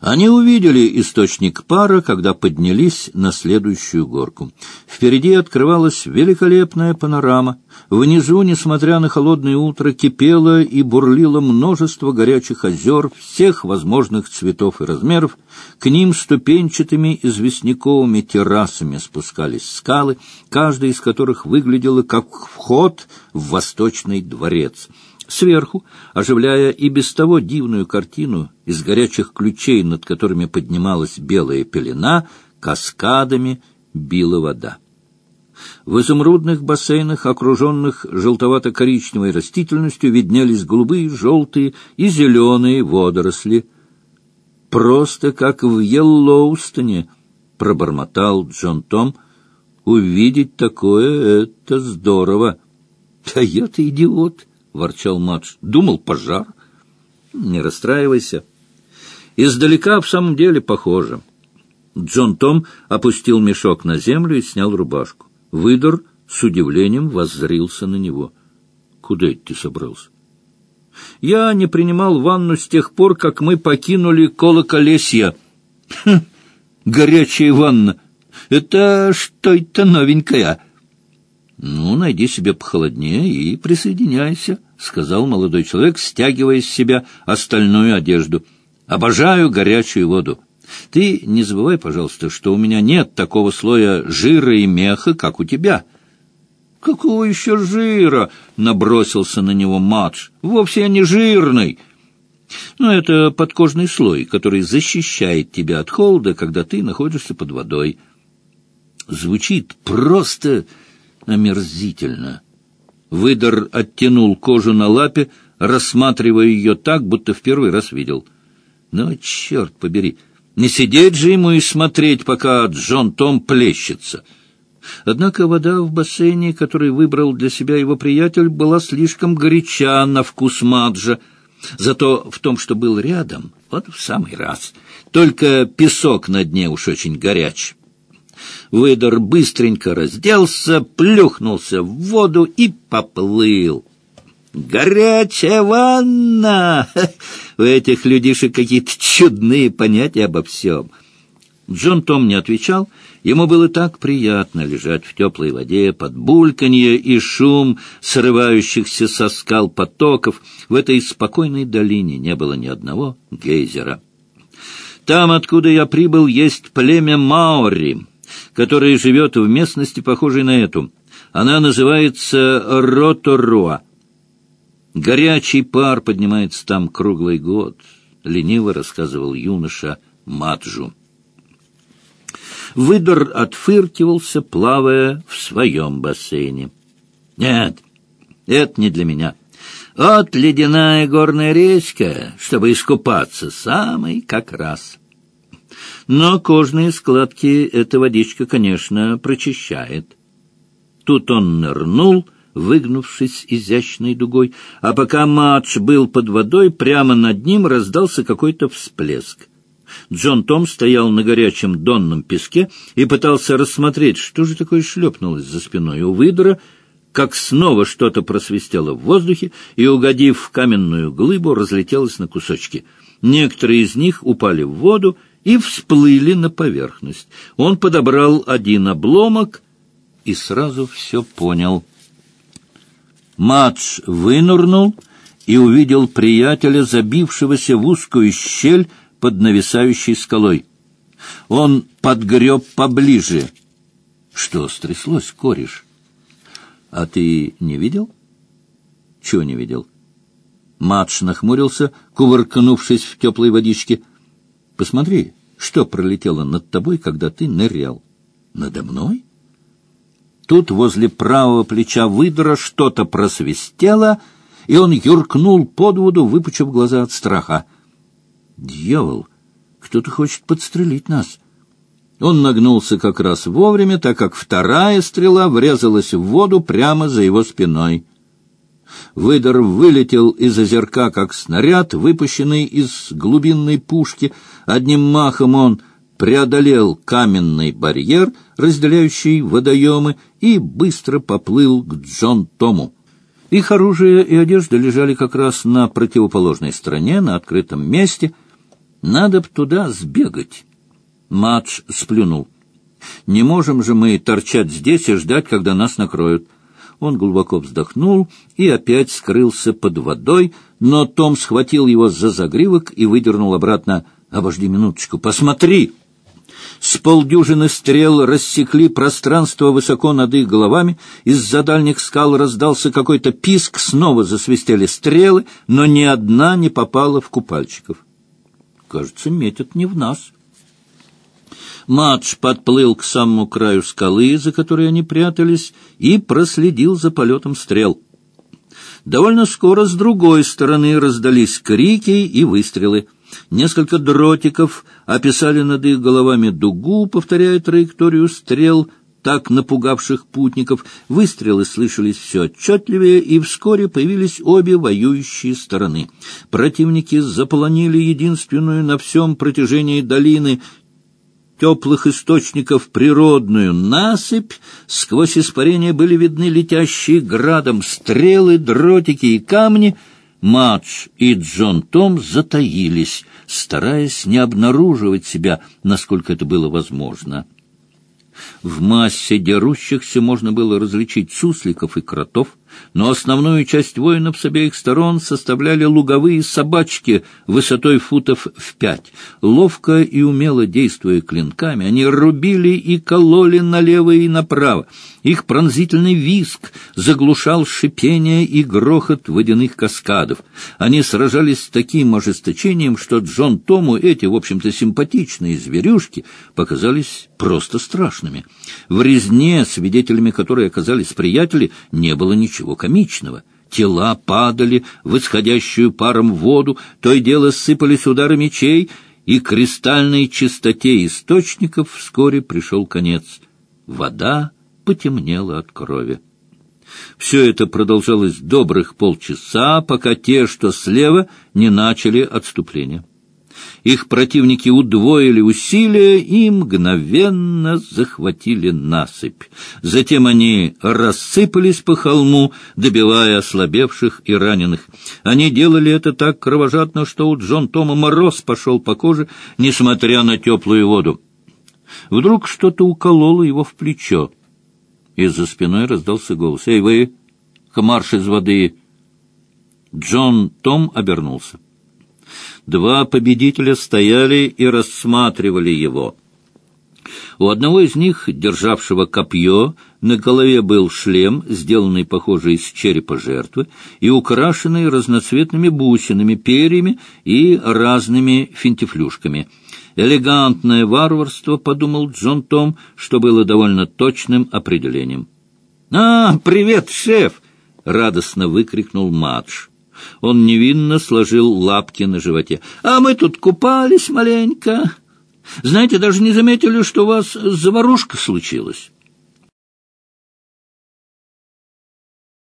Они увидели источник пара, когда поднялись на следующую горку. Впереди открывалась великолепная панорама. Внизу, несмотря на холодное утро, кипело и бурлило множество горячих озер всех возможных цветов и размеров. К ним ступенчатыми известняковыми террасами спускались скалы, каждая из которых выглядела как вход в восточный дворец — Сверху, оживляя и без того дивную картину из горячих ключей, над которыми поднималась белая пелена, каскадами била вода. В изумрудных бассейнах, окруженных желтовато-коричневой растительностью, виднелись голубые, желтые и зеленые водоросли. «Просто как в Йеллоустоне», — пробормотал Джон Том, — «увидеть такое — это здорово». «А я-то идиот!» Ворчал Мадж. «Думал, пожар». «Не расстраивайся. Издалека в самом деле похоже». Джон Том опустил мешок на землю и снял рубашку. Выдор с удивлением воззрился на него. «Куда это ты собрался?» «Я не принимал ванну с тех пор, как мы покинули колоколесье». «Хм, горячая ванна! Это что это новенькое?» «Ну, найди себе похолоднее и присоединяйся», — сказал молодой человек, стягивая с себя остальную одежду. «Обожаю горячую воду. Ты не забывай, пожалуйста, что у меня нет такого слоя жира и меха, как у тебя». «Какого еще жира?» — набросился на него Мадж. «Вовсе я не жирный». Но это подкожный слой, который защищает тебя от холода, когда ты находишься под водой. Звучит просто омерзительно. Выдор оттянул кожу на лапе, рассматривая ее так, будто в первый раз видел. Ну, черт побери, не сидеть же ему и смотреть, пока Джон Том плещется. Однако вода в бассейне, который выбрал для себя его приятель, была слишком горяча на вкус Маджа. Зато в том, что был рядом, вот в самый раз. Только песок на дне уж очень горяч. Выдор быстренько разделся, плюхнулся в воду и поплыл. «Горячая ванна!» У этих людишек какие-то чудные понятия обо всем. Джон Том не отвечал. Ему было так приятно лежать в теплой воде под бульканье и шум срывающихся со скал потоков. В этой спокойной долине не было ни одного гейзера. Там, откуда я прибыл, есть племя Маори которая живет в местности, похожей на эту. Она называется Ротороа. Горячий пар поднимается там круглый год, — лениво рассказывал юноша Маджу. Выдор отфыркивался, плавая в своем бассейне. «Нет, это не для меня. Вот ледяная горная речка, чтобы искупаться, самый как раз». Но кожные складки эта водичка, конечно, прочищает. Тут он нырнул, выгнувшись изящной дугой, а пока Мадж был под водой, прямо над ним раздался какой-то всплеск. Джон Том стоял на горячем донном песке и пытался рассмотреть, что же такое шлепнулось за спиной у выдора, как снова что-то просвистело в воздухе и, угодив в каменную глыбу, разлетелось на кусочки. Некоторые из них упали в воду и всплыли на поверхность. Он подобрал один обломок и сразу все понял. Мадж вынурнул и увидел приятеля, забившегося в узкую щель под нависающей скалой. Он подгреб поближе. Что стряслось, кореш? А ты не видел? Чего не видел? Мадж нахмурился, кувыркнувшись в теплой водичке. Посмотри, что пролетело над тобой, когда ты нырял? Надо мной? Тут возле правого плеча выдра что-то просвистело, и он юркнул под воду, выпучив глаза от страха. «Дьявол! Кто-то хочет подстрелить нас!» Он нагнулся как раз вовремя, так как вторая стрела врезалась в воду прямо за его спиной. Выдор вылетел из озерка, как снаряд, выпущенный из глубинной пушки. Одним махом он преодолел каменный барьер, разделяющий водоемы, и быстро поплыл к Джон Тому. Их оружие и одежда лежали как раз на противоположной стороне, на открытом месте. Надо б туда сбегать. Мадж сплюнул. Не можем же мы торчать здесь и ждать, когда нас накроют. Он глубоко вздохнул и опять скрылся под водой, но Том схватил его за загривок и выдернул обратно. «Обожди минуточку, посмотри!» С полдюжины стрел рассекли пространство высоко над их головами, из-за дальних скал раздался какой-то писк, снова засвистели стрелы, но ни одна не попала в купальщиков. Кажется, метят не в нас. Мадж подплыл к самому краю скалы, за которой они прятались, и проследил за полетом стрел. Довольно скоро с другой стороны раздались крики и выстрелы. Несколько дротиков описали над их головами дугу, повторяя траекторию стрел, так напугавших путников. Выстрелы слышались все отчетливее, и вскоре появились обе воюющие стороны. Противники заполонили единственную на всем протяжении долины теплых источников природную насыпь, сквозь испарения были видны летящие градом стрелы, дротики и камни. Мадж и Джон Том затаились, стараясь не обнаруживать себя, насколько это было возможно. В массе дерущихся можно было различить сусликов и кротов, но основную часть воинов с обеих сторон составляли луговые собачки высотой футов в пять. Ловко и умело действуя клинками, они рубили и кололи налево и направо. Их пронзительный виск заглушал шипение и грохот водяных каскадов. Они сражались с таким ожесточением, что Джон Тому эти, в общем-то, симпатичные зверюшки показались просто страшными. В резне, свидетелями которой оказались приятели, не было ничего ничего комичного. Тела падали в исходящую паром воду, то и дело сыпались удары мечей, и кристальной чистоте источников вскоре пришел конец. Вода потемнела от крови. Все это продолжалось добрых полчаса, пока те, что слева, не начали отступление. Их противники удвоили усилия и мгновенно захватили насыпь. Затем они рассыпались по холму, добивая ослабевших и раненых. Они делали это так кровожадно, что у Джон Тома мороз пошел по коже, несмотря на теплую воду. Вдруг что-то укололо его в плечо. Из-за спиной раздался голос. «Эй, вы! Марш из воды!» Джон Том обернулся. Два победителя стояли и рассматривали его. У одного из них, державшего копье, на голове был шлем, сделанный, похоже, из черепа жертвы, и украшенный разноцветными бусинами, перьями и разными финтифлюшками. «Элегантное варварство», — подумал Джон Том, что было довольно точным определением. «А, привет, шеф!» — радостно выкрикнул Мадж. Он невинно сложил лапки на животе. «А мы тут купались маленько. Знаете, даже не заметили, что у вас заварушка случилась».